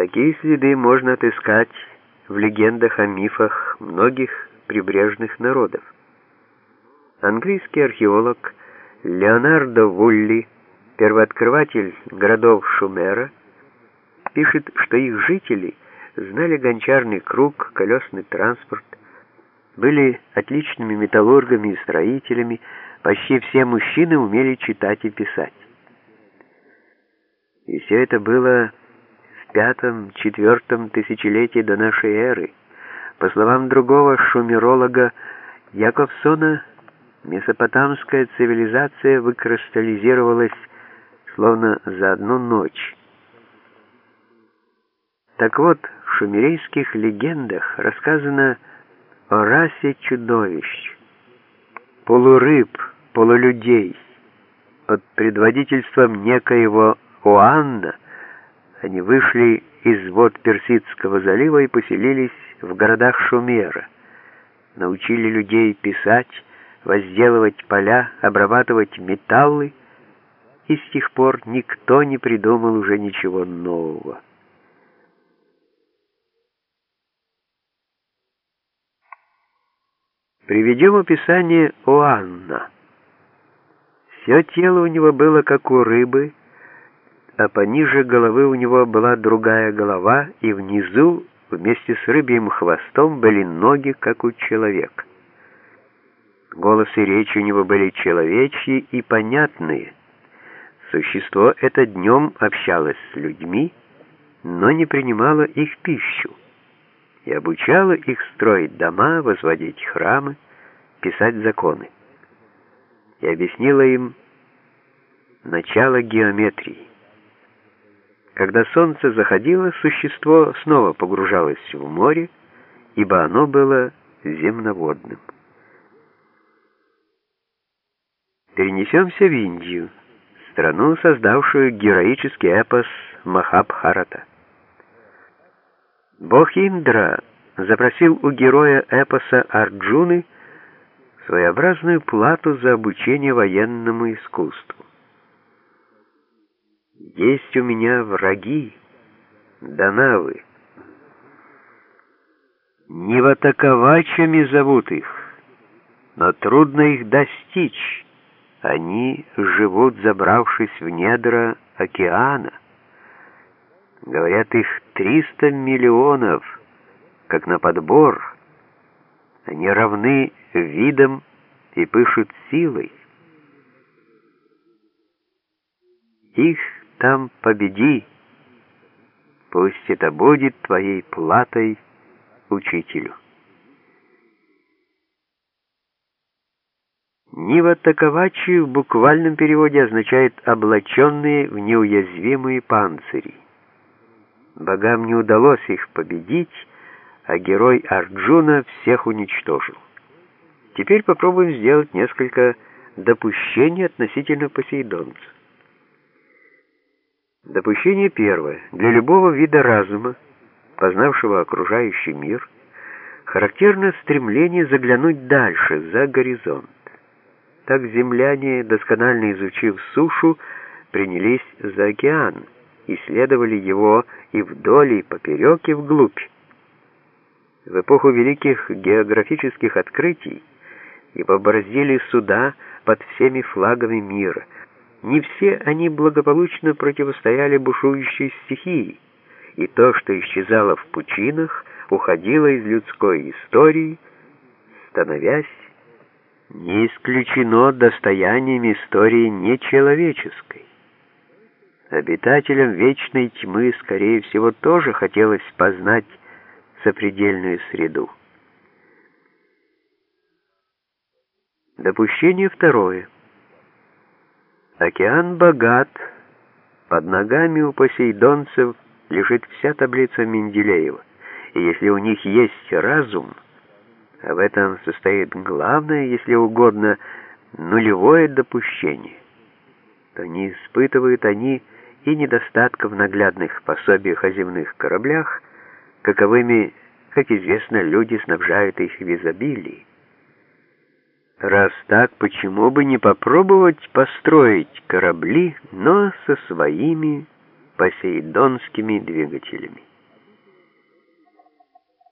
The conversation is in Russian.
Такие следы можно отыскать в легендах о мифах многих прибрежных народов. Английский археолог Леонардо Вулли, первооткрыватель городов Шумера, пишет, что их жители знали гончарный круг, колесный транспорт, были отличными металлургами и строителями, почти все мужчины умели читать и писать. И все это было пятом-четвертом тысячелетии до нашей эры. По словам другого шумеролога Яковсона, месопотамская цивилизация выкристаллизировалась словно за одну ночь. Так вот, в шумерейских легендах рассказано о расе чудовищ, полурыб, полулюдей, под предводительством некоего Оанна, они вышли из вод Персидского залива и поселились в городах Шумера. Научили людей писать, возделывать поля, обрабатывать металлы, и с тех пор никто не придумал уже ничего нового. Приведем описание Оанна. Все тело у него было как у рыбы, а пониже головы у него была другая голова, и внизу вместе с рыбьим хвостом были ноги, как у человека. Голос и речь у него были человечьи и понятные. Существо это днем общалось с людьми, но не принимало их пищу и обучало их строить дома, возводить храмы, писать законы. И объяснила им начало геометрии. Когда солнце заходило, существо снова погружалось в море, ибо оно было земноводным. Перенесемся в Индию, страну, создавшую героический эпос Махабхарата. Бог Индра запросил у героя эпоса Арджуны своеобразную плату за обучение военному искусству. Есть у меня враги, данавы. Неватаковачами зовут их, но трудно их достичь. Они живут, забравшись в недра океана. Говорят, их триста миллионов, как на подбор. Они равны видом и пышут силой. Их там победи. Пусть это будет твоей платой учителю. Нива Таковачи в буквальном переводе означает «облаченные в неуязвимые панцири». Богам не удалось их победить, а герой Арджуна всех уничтожил. Теперь попробуем сделать несколько допущений относительно посейдонца. Допущение первое. Для любого вида разума, познавшего окружающий мир, характерно стремление заглянуть дальше, за горизонт. Так земляне, досконально изучив сушу, принялись за океан, исследовали его и вдоль, и поперек, и вглубь. В эпоху великих географических открытий и побороздили суда под всеми флагами мира — не все они благополучно противостояли бушующей стихии, и то, что исчезало в пучинах, уходило из людской истории, становясь не исключено достоянием истории нечеловеческой. Обитателям вечной тьмы, скорее всего, тоже хотелось познать сопредельную среду. Допущение второе. Океан богат. Под ногами у посейдонцев лежит вся таблица Менделеева. И если у них есть разум, а в этом состоит главное, если угодно, нулевое допущение, то не испытывают они и недостатков наглядных пособиях о земных кораблях, каковыми, как известно, люди снабжают их в изобилии. Раз так, почему бы не попробовать построить корабли, но со своими посейдонскими двигателями.